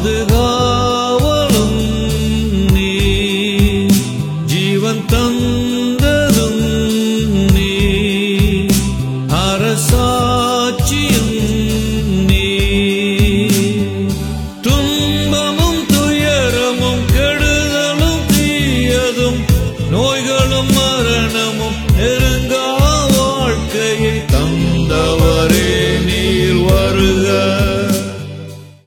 பாதுகாவலும் நீ ஜீவன் தந்ததும் நீ அரசாட்சியும் நீ. துன்பமும் துயரமும் கெடுதலும் தீயதும் நோய்களும் மரணமும்